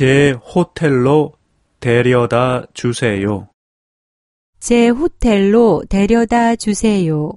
제 호텔로 데려다 주세요. 제 호텔로 데려다 주세요.